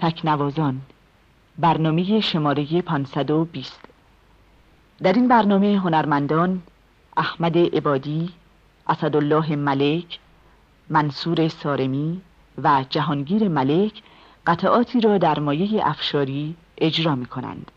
تکنوازان برنامه شماره 520 در این برنامه هنرمندان احمد عبادی، اسدالله ملک، منصور سارمی و جهانگیر ملک قطعاتی را در مایه افشاری اجرا می کنند.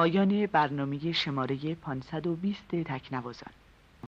پایان برنامه شماره 520 تکنوازان.